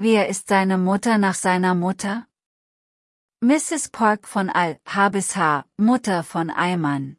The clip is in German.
Wer ist seine Mutter nach seiner Mutter? Mrs. Park von Al-Habisha, Mutter von Ayman.